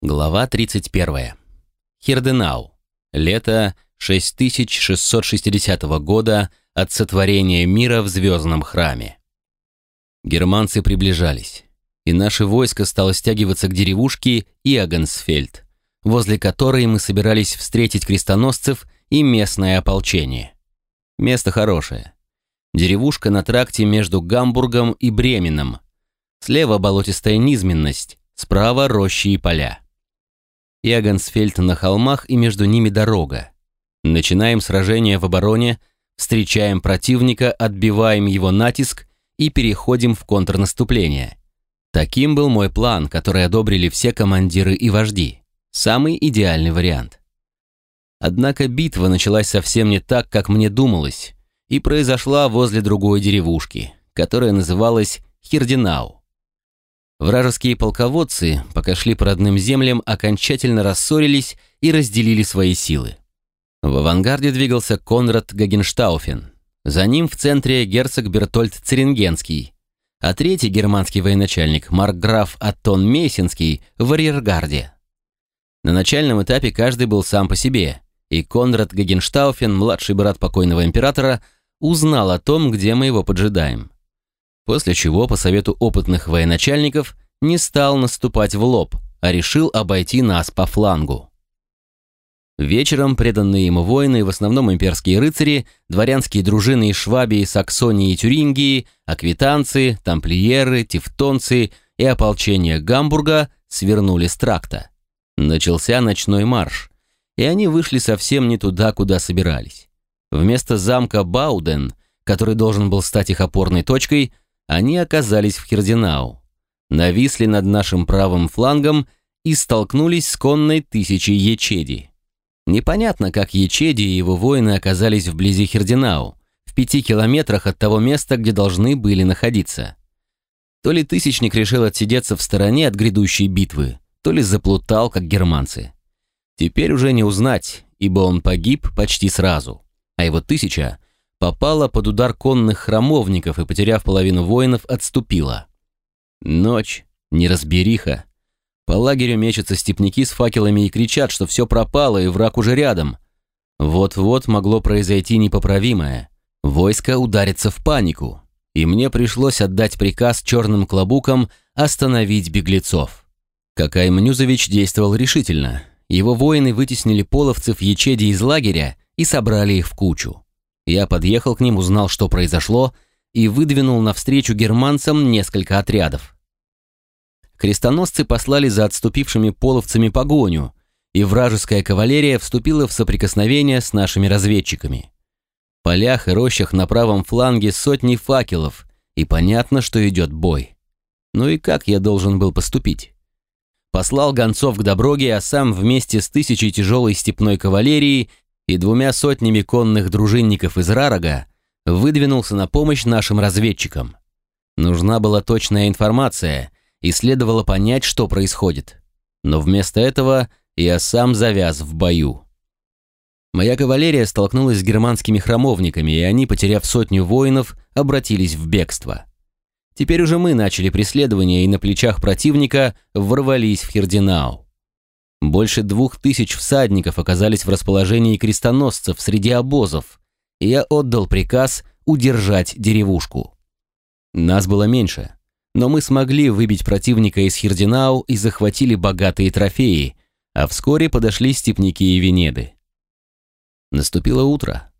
Глава 31. Хирденау. Лето 6660 года от сотворения мира в звездном храме. Германцы приближались, и наше войско стало стягиваться к деревушке Иогансфельд, возле которой мы собирались встретить крестоносцев и местное ополчение. Место хорошее. Деревушка на тракте между Гамбургом и Бременом. Слева болотистая низменность, справа рощи и поля. Ягансфельд на холмах и между ними дорога. Начинаем сражение в обороне, встречаем противника, отбиваем его натиск и переходим в контрнаступление. Таким был мой план, который одобрили все командиры и вожди. Самый идеальный вариант. Однако битва началась совсем не так, как мне думалось, и произошла возле другой деревушки, которая называлась Хирдинау. Вражеские полководцы, пока шли по родным землям, окончательно рассорились и разделили свои силы. В авангарде двигался Конрад Гагенштауфен. За ним в центре герцог Бертольд Церингенский, а третий германский военачальник Маркграф Аттон Мейсинский в арьергарде. На начальном этапе каждый был сам по себе, и Конрад Гагенштауфен, младший брат покойного императора, узнал о том, где мы его поджидаем после чего, по совету опытных военачальников, не стал наступать в лоб, а решил обойти нас по флангу. Вечером преданные ему воины, в основном имперские рыцари, дворянские дружины из Швабии, Саксонии и Тюрингии, аквитанцы, тамплиеры, тевтонцы и ополчение Гамбурга свернули с тракта. Начался ночной марш, и они вышли совсем не туда, куда собирались. Вместо замка Бауден, который должен был стать их опорной точкой, они оказались в Хердинау, нависли над нашим правым флангом и столкнулись с конной тысячей ячеди. Непонятно, как ячеди и его воины оказались вблизи Хердинау, в пяти километрах от того места, где должны были находиться. То ли Тысячник решил отсидеться в стороне от грядущей битвы, то ли заплутал, как германцы. Теперь уже не узнать, ибо он погиб почти сразу, а его тысяча попала под удар конных храмовников и, потеряв половину воинов, отступила. Ночь, неразбериха. По лагерю мечутся степняки с факелами и кричат, что все пропало и враг уже рядом. Вот-вот могло произойти непоправимое. Войско ударится в панику, и мне пришлось отдать приказ черным клобукам остановить беглецов. Какай Мнюзович действовал решительно. Его воины вытеснили половцев ячеди из лагеря и собрали их в кучу. Я подъехал к ним, узнал, что произошло, и выдвинул навстречу германцам несколько отрядов. Крестоносцы послали за отступившими половцами погоню, и вражеская кавалерия вступила в соприкосновение с нашими разведчиками. В полях и рощах на правом фланге сотни факелов, и понятно, что идет бой. Ну и как я должен был поступить? Послал гонцов к Доброге, а сам вместе с тысячей тяжелой степной кавалерии и двумя сотнями конных дружинников из Рарага выдвинулся на помощь нашим разведчикам. Нужна была точная информация, и следовало понять, что происходит. Но вместо этого я сам завяз в бою. Моя кавалерия столкнулась с германскими храмовниками, и они, потеряв сотню воинов, обратились в бегство. Теперь уже мы начали преследование и на плечах противника ворвались в Хердинау. Больше двух тысяч всадников оказались в расположении крестоносцев среди обозов, и я отдал приказ удержать деревушку. Нас было меньше, но мы смогли выбить противника из Хирдинау и захватили богатые трофеи, а вскоре подошли степники и венеды. Наступило утро.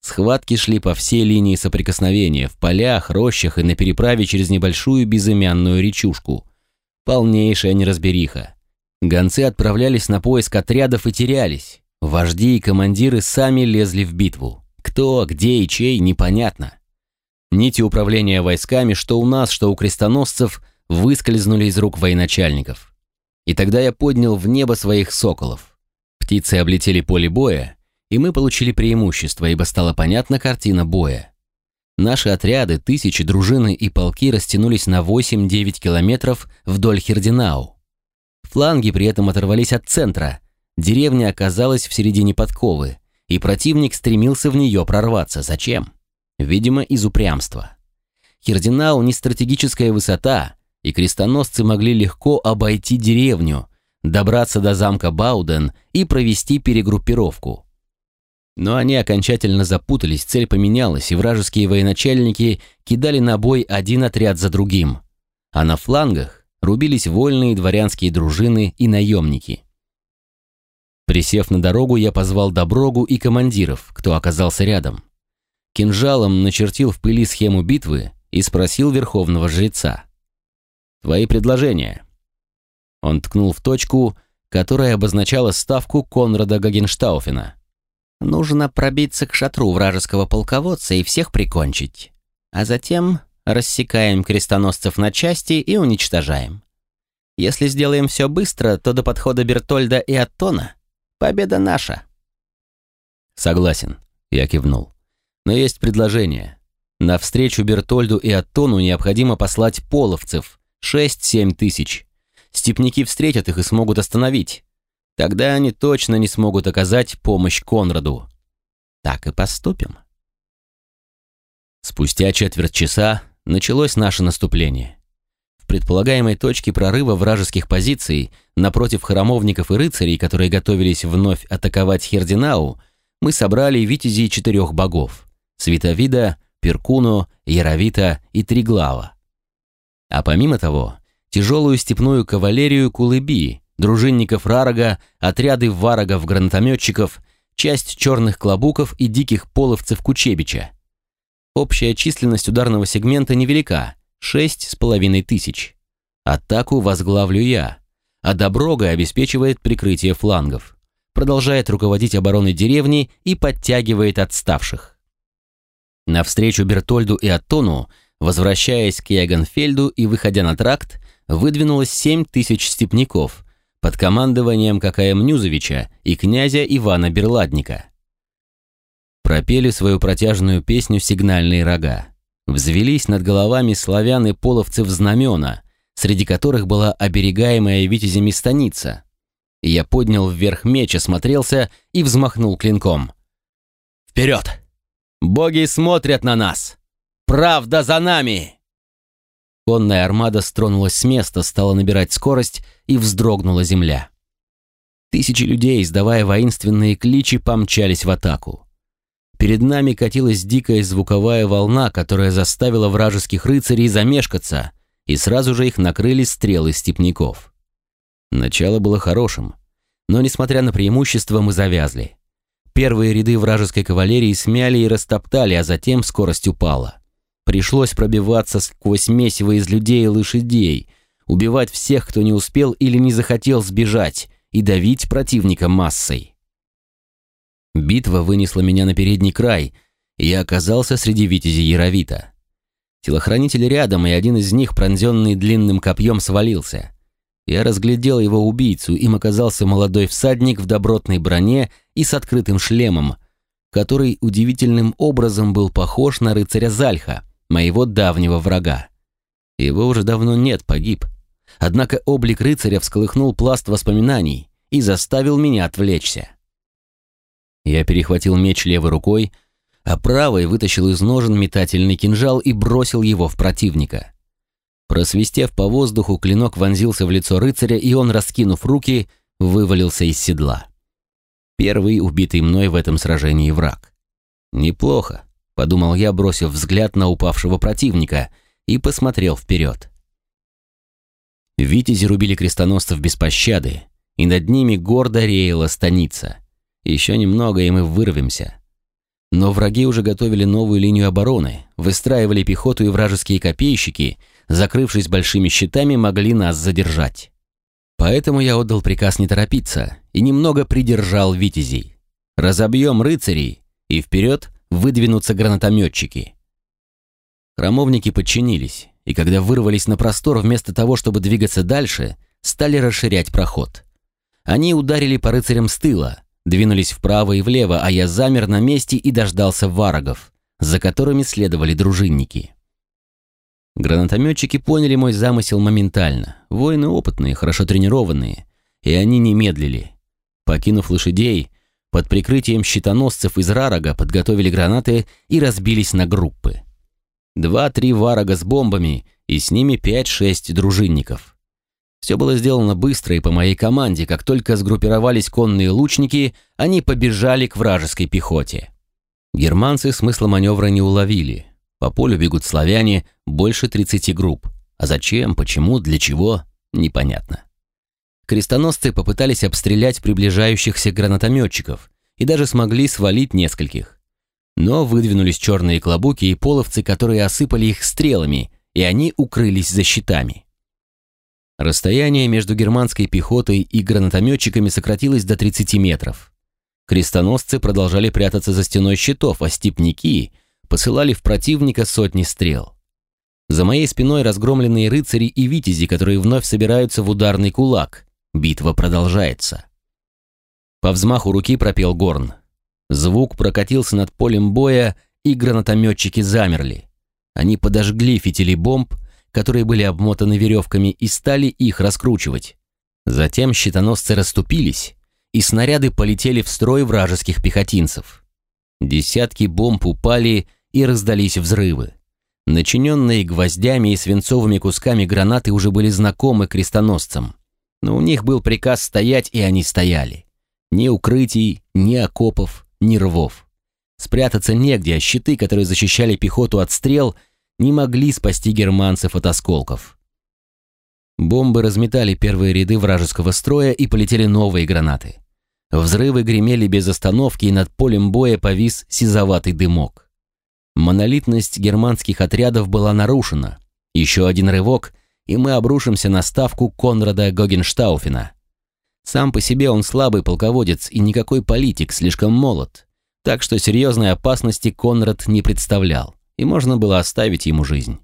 Схватки шли по всей линии соприкосновения, в полях, рощах и на переправе через небольшую безымянную речушку. Полнейшая неразбериха. Гонцы отправлялись на поиск отрядов и терялись. Вожди и командиры сами лезли в битву. Кто, где и чей, непонятно. Нити управления войсками, что у нас, что у крестоносцев, выскользнули из рук военачальников. И тогда я поднял в небо своих соколов. Птицы облетели поле боя, и мы получили преимущество, ибо стала понятна картина боя. Наши отряды, тысячи, дружины и полки растянулись на 8-9 километров вдоль Хердинау. Фланги при этом оторвались от центра. Деревня оказалась в середине подковы, и противник стремился в нее прорваться. Зачем? Видимо, из упрямства. Хердинау не стратегическая высота, и крестоносцы могли легко обойти деревню, добраться до замка Бауден и провести перегруппировку. Но они окончательно запутались, цель поменялась, и вражеские военачальники кидали на бой один отряд за другим. А на флангах рубились вольные дворянские дружины и наемники. Присев на дорогу, я позвал Доброгу и командиров, кто оказался рядом. Кинжалом начертил в пыли схему битвы и спросил верховного жреца. «Твои предложения?» Он ткнул в точку, которая обозначала ставку Конрада Гагенштауфена. «Нужно пробиться к шатру вражеского полководца и всех прикончить. А затем рассекаем крестоносцев на части и уничтожаем. Если сделаем все быстро, то до подхода Бертольда и Аттона победа наша». «Согласен», — я кивнул. «Но есть предложение. На встречу Бертольду и Аттону необходимо послать половцев, 6-7 тысяч. Степники встретят их и смогут остановить. Тогда они точно не смогут оказать помощь Конраду. Так и поступим. Спустя четверть часа началось наше наступление. В предполагаемой точке прорыва вражеских позиций, напротив храмовников и рыцарей, которые готовились вновь атаковать Хердинау, мы собрали витязей четырех богов – Световида, Перкуну, Яровита и Триглава. А помимо того, тяжелую степную кавалерию Кулыби, дружинников Рарага, отряды варагов-гранатометчиков, часть черных клобуков и диких половцев Кучебича. Общая численность ударного сегмента невелика – шесть с половиной тысяч. Атаку возглавлю я, а Доброга обеспечивает прикрытие флангов, продолжает руководить обороной деревни и подтягивает отставших. Навстречу Бертольду и Аттону, возвращаясь к Ягенфельду и выходя на тракт, выдвинулось семь тысяч степняков под командованием Какая Мнюзовича и князя Ивана Берладника. Пропели свою протяжную песню сигнальные рога. Взвелись над головами славян и половцев знамена, среди которых была оберегаемая витязями станица. Я поднял вверх меч, осмотрелся и взмахнул клинком. «Вперед! Боги смотрят на нас! Правда за нами!» Конная армада стронулась с места, стала набирать скорость и вздрогнула земля. Тысячи людей, издавая воинственные кличи, помчались в атаку. Перед нами катилась дикая звуковая волна, которая заставила вражеских рыцарей замешкаться, и сразу же их накрыли стрелы степняков. Начало было хорошим, но, несмотря на преимущество, мы завязли. Первые ряды вражеской кавалерии смяли и растоптали, а затем скорость упала. Пришлось пробиваться сквозь месиво из людей и лошадей, убивать всех, кто не успел или не захотел сбежать, и давить противника массой. Битва вынесла меня на передний край, и я оказался среди витязей Яровита. Телохранитель рядом, и один из них, пронзенный длинным копьем, свалился. Я разглядел его убийцу, им оказался молодой всадник в добротной броне и с открытым шлемом, который удивительным образом был похож на рыцаря Зальха, моего давнего врага. Его уже давно нет, погиб. Однако облик рыцаря всколыхнул пласт воспоминаний и заставил меня отвлечься. Я перехватил меч левой рукой, а правой вытащил из ножен метательный кинжал и бросил его в противника. Просвистев по воздуху, клинок вонзился в лицо рыцаря, и он, раскинув руки, вывалился из седла. Первый убитый мной в этом сражении враг. Неплохо подумал я, бросив взгляд на упавшего противника, и посмотрел вперед. Витязи рубили крестоносцев без пощады, и над ними гордо реяла станица. Еще немного, и мы вырвемся. Но враги уже готовили новую линию обороны, выстраивали пехоту и вражеские копейщики, закрывшись большими щитами, могли нас задержать. Поэтому я отдал приказ не торопиться и немного придержал витязей. Разобьем рыцарей и вперед выдвинутся гранатометчики. Храмовники подчинились, и когда вырвались на простор, вместо того, чтобы двигаться дальше, стали расширять проход. Они ударили по рыцарям с тыла, двинулись вправо и влево, а я замер на месте и дождался варагов, за которыми следовали дружинники. Гранатометчики поняли мой замысел моментально. Воины опытные, хорошо тренированные. И они не медлили. Покинув лошадей, под прикрытием щитоносцев из Рарага подготовили гранаты и разбились на группы. Два-три варага с бомбами и с ними пять-шесть дружинников. Все было сделано быстро и по моей команде. Как только сгруппировались конные лучники, они побежали к вражеской пехоте. Германцы смысла маневра не уловили. По полю бегут славяне, больше 30 групп. А зачем, почему, для чего – непонятно. Крестоносцы попытались обстрелять приближающихся гранатометчиков и даже смогли свалить нескольких. Но выдвинулись черные клобуки и половцы, которые осыпали их стрелами, и они укрылись за щитами. Расстояние между германской пехотой и гранатометчиками сократилось до 30 метров. Крестоносцы продолжали прятаться за стеной щитов, а степняки посылали в противника сотни стрел. За моей спиной разгромленные рыцари и витязи, которые вновь собираются в ударный кулак. Битва продолжается. По взмаху руки пропел горн. Звук прокатился над полем боя, и гранатометчики замерли. Они подожгли фитили бомб, которые были обмотаны веревками, и стали их раскручивать. Затем щитоносцы расступились, и снаряды полетели в строй вражеских пехотинцев. Десятки бомб упали и раздались взрывы. Начиненные гвоздями и свинцовыми кусками гранаты уже были знакомы крестоносцам. Но у них был приказ стоять, и они стояли. Ни укрытий, ни окопов, ни рвов. Спрятаться негде, а щиты, которые защищали пехоту от стрел, не могли спасти германцев от осколков. Бомбы разметали первые ряды вражеского строя и полетели новые гранаты. Взрывы гремели без остановки, и над полем боя повис сизоватый дымок. Монолитность германских отрядов была нарушена. Еще один рывок, и мы обрушимся на ставку Конрада Гогенштауфена. Сам по себе он слабый полководец и никакой политик, слишком молод. Так что серьезной опасности Конрад не представлял, и можно было оставить ему жизнь.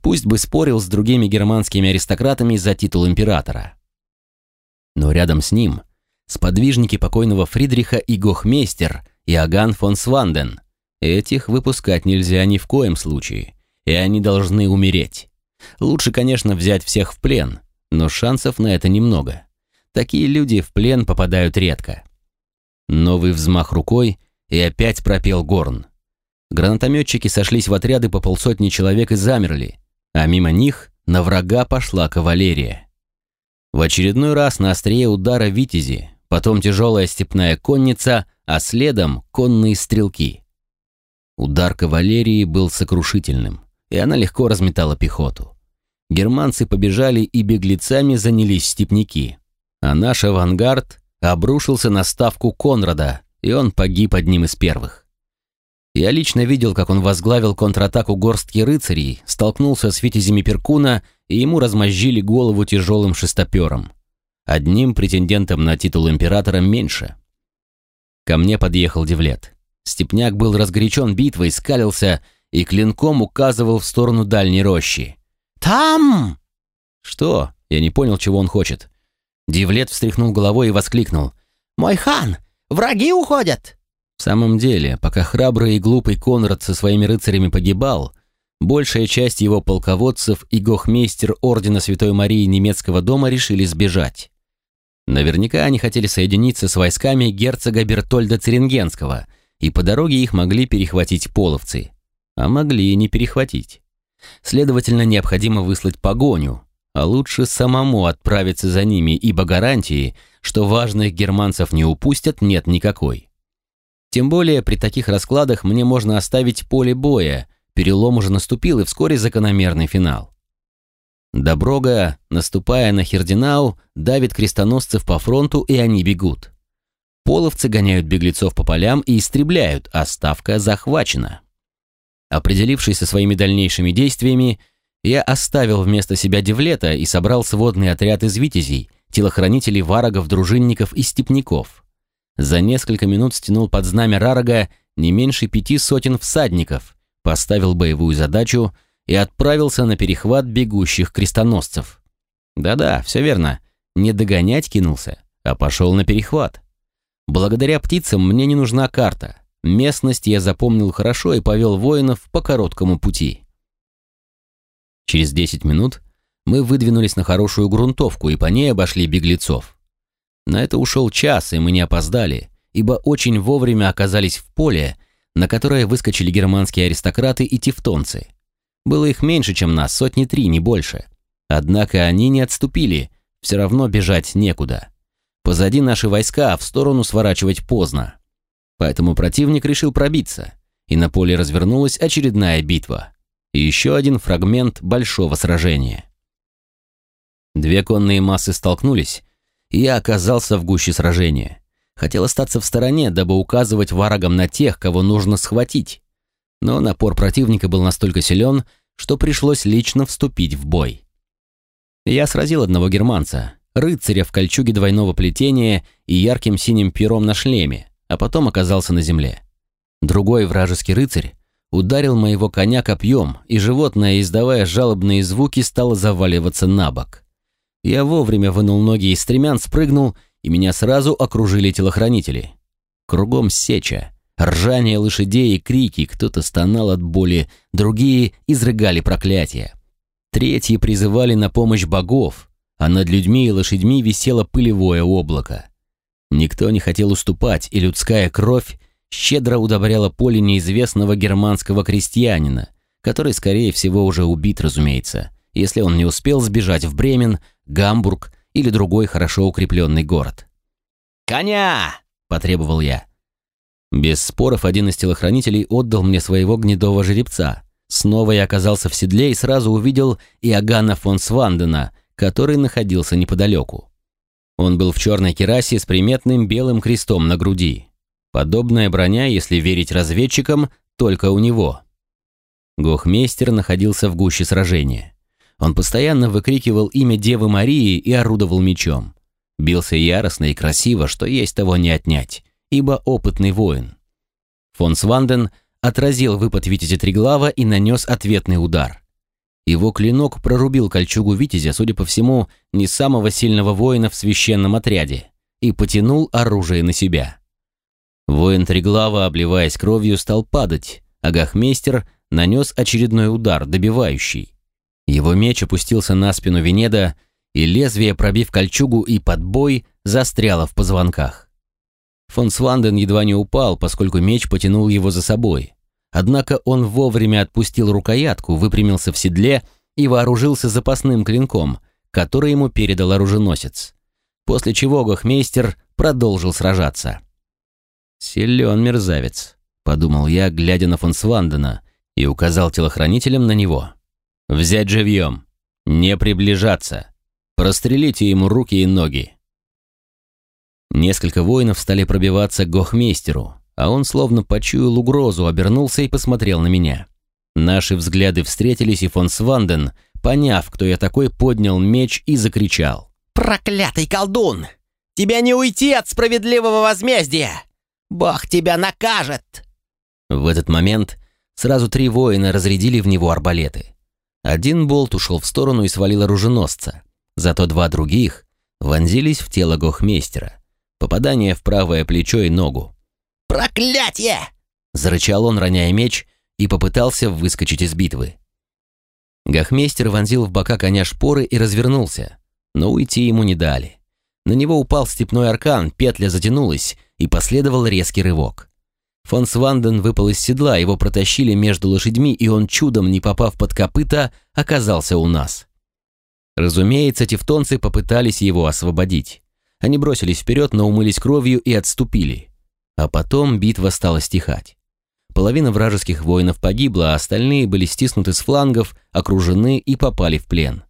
Пусть бы спорил с другими германскими аристократами за титул императора. Но рядом с ним сподвижники покойного Фридриха и Гохмейстер Иоганн фон Сванден – Этих выпускать нельзя ни в коем случае, и они должны умереть. Лучше, конечно, взять всех в плен, но шансов на это немного. Такие люди в плен попадают редко. Новый взмах рукой, и опять пропел горн. Гранатометчики сошлись в отряды по полсотни человек и замерли, а мимо них на врага пошла кавалерия. В очередной раз на острие удара витязи, потом тяжелая степная конница, а следом конные стрелки. Удар кавалерии был сокрушительным, и она легко разметала пехоту. Германцы побежали, и беглецами занялись степняки. А наш авангард обрушился на ставку Конрада, и он погиб одним из первых. Я лично видел, как он возглавил контратаку горстки рыцарей, столкнулся с витязями Перкуна, и ему размозжили голову тяжелым шестопером. Одним претендентом на титул императора меньше. Ко мне подъехал Девлет. Степняк был разгорячен битвой, скалился и клинком указывал в сторону дальней рощи. «Там!» «Что?» Я не понял, чего он хочет. Дивлет встряхнул головой и воскликнул. «Мой хан! Враги уходят!» В самом деле, пока храбрый и глупый Конрад со своими рыцарями погибал, большая часть его полководцев и гохмейстер Ордена Святой Марии немецкого дома решили сбежать. Наверняка они хотели соединиться с войсками герцога Бертольда Церенгенского – и по дороге их могли перехватить половцы, а могли и не перехватить. Следовательно, необходимо выслать погоню, а лучше самому отправиться за ними, ибо гарантии, что важных германцев не упустят, нет никакой. Тем более при таких раскладах мне можно оставить поле боя, перелом уже наступил и вскоре закономерный финал. Доброга, наступая на Хердинау, давит крестоносцев по фронту, и они бегут. Половцы гоняют беглецов по полям и истребляют, а ставка захвачена. Определившись со своими дальнейшими действиями, я оставил вместо себя Девлета и собрал сводный отряд из витязей, телохранителей варагов, дружинников и степняков. За несколько минут стянул под знамя Рарага не меньше пяти сотен всадников, поставил боевую задачу и отправился на перехват бегущих крестоносцев. Да-да, все верно, не догонять кинулся, а пошел на перехват. Благодаря птицам мне не нужна карта. Местность я запомнил хорошо и повел воинов по короткому пути. Через 10 минут мы выдвинулись на хорошую грунтовку и по ней обошли беглецов. На это ушел час, и мы не опоздали, ибо очень вовремя оказались в поле, на которое выскочили германские аристократы и тевтонцы. Было их меньше, чем нас, сотни три, не больше. Однако они не отступили, все равно бежать некуда. Позади наши войска, а в сторону сворачивать поздно. Поэтому противник решил пробиться, и на поле развернулась очередная битва. И еще один фрагмент большого сражения. Две конные массы столкнулись, я оказался в гуще сражения. Хотел остаться в стороне, дабы указывать варагам на тех, кого нужно схватить. Но напор противника был настолько силен, что пришлось лично вступить в бой. Я сразил одного германца, рыцаря в кольчуге двойного плетения и ярким синим пером на шлеме, а потом оказался на земле. Другой вражеский рыцарь ударил моего коня копьем, и животное, издавая жалобные звуки, стало заваливаться на бок. Я вовремя вынул ноги из стремян, спрыгнул, и меня сразу окружили телохранители. Кругом сеча, ржание лошадей и крики, кто-то стонал от боли, другие изрыгали проклятия. Третьи призывали на помощь богов, а над людьми и лошадьми висело пылевое облако. Никто не хотел уступать, и людская кровь щедро удобряла поле неизвестного германского крестьянина, который, скорее всего, уже убит, разумеется, если он не успел сбежать в Бремен, Гамбург или другой хорошо укрепленный город. «Коня!» – потребовал я. Без споров один из телохранителей отдал мне своего гнедого жеребца. Снова я оказался в седле и сразу увидел Иоганна фон Свандена, который находился неподалеку. Он был в черной керасе с приметным белым крестом на груди. Подобная броня, если верить разведчикам, только у него. Гохмейстер находился в гуще сражения. Он постоянно выкрикивал имя Девы Марии и орудовал мечом. Бился яростно и красиво, что есть того не отнять, ибо опытный воин. Фон Сванден отразил выпад Витязя Триглава и нанес ответный удар. Его клинок прорубил кольчугу Витязя, судя по всему, не самого сильного воина в священном отряде, и потянул оружие на себя. Воин Триглава, обливаясь кровью, стал падать, а Гахмейстер нанес очередной удар, добивающий. Его меч опустился на спину Венеда, и лезвие, пробив кольчугу и подбой, застряло в позвонках. Фон Сванден едва не упал, поскольку меч потянул его за собой. Однако он вовремя отпустил рукоятку, выпрямился в седле и вооружился запасным клинком, который ему передал оруженосец. После чего Гохмейстер продолжил сражаться. «Силен мерзавец», — подумал я, глядя на фон Свандена, и указал телохранителям на него. Взять живьем. Не приближаться. Прострелите ему руки и ноги. Несколько воинов стали пробиваться к Гохмейстеру, а он словно почуял угрозу, обернулся и посмотрел на меня. Наши взгляды встретились, и фон Сванден, поняв, кто я такой, поднял меч и закричал. «Проклятый колдун! Тебя не уйти от справедливого возмездия! Бог тебя накажет!» В этот момент сразу три воина разрядили в него арбалеты. Один болт ушел в сторону и свалил оруженосца. Зато два других вонзились в тело гохмейстера. Попадание в правое плечо и ногу. «Проклятье!» Зарычал он, роняя меч, и попытался выскочить из битвы. Гохмейстер вонзил в бока коня шпоры и развернулся, но уйти ему не дали. На него упал степной аркан, петля затянулась, и последовал резкий рывок. Фон Сванден выпал из седла, его протащили между лошадьми, и он, чудом не попав под копыта, оказался у нас. Разумеется, тевтонцы попытались его освободить. Они бросились вперед, но умылись кровью и отступили. А потом битва стала стихать. Половина вражеских воинов погибла, а остальные были стиснуты с флангов, окружены и попали в плен.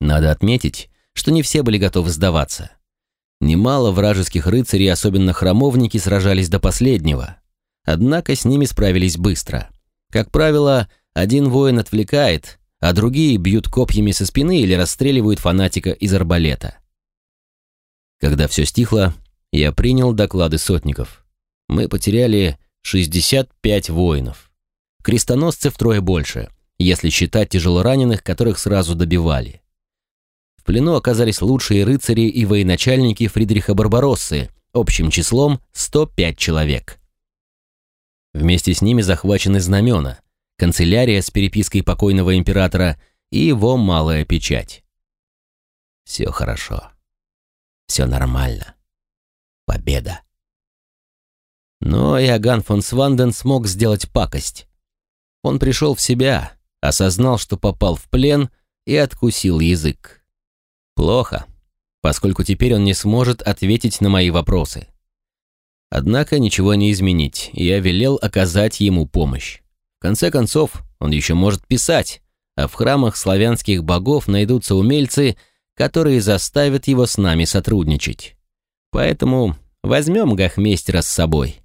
Надо отметить, что не все были готовы сдаваться. Немало вражеских рыцарей, особенно храмовники, сражались до последнего. Однако с ними справились быстро. Как правило, один воин отвлекает, а другие бьют копьями со спины или расстреливают фанатика из арбалета. Когда все стихло, я принял доклады сотников. Мы потеряли 65 воинов. Крестоносцы втрое больше, если считать тяжелораненых, которых сразу добивали. В плену оказались лучшие рыцари и военачальники Фридриха Барбароссы, общим числом 105 человек. Вместе с ними захвачены знамена, канцелярия с перепиской покойного императора и его малая печать. Все хорошо. Все нормально. Победа. Но Иоганн фон Сванден смог сделать пакость. Он пришел в себя, осознал, что попал в плен и откусил язык. Плохо, поскольку теперь он не сможет ответить на мои вопросы. Однако ничего не изменить, и я велел оказать ему помощь. В конце концов, он еще может писать, а в храмах славянских богов найдутся умельцы, которые заставят его с нами сотрудничать. Поэтому возьмем Гахмейстера с собой.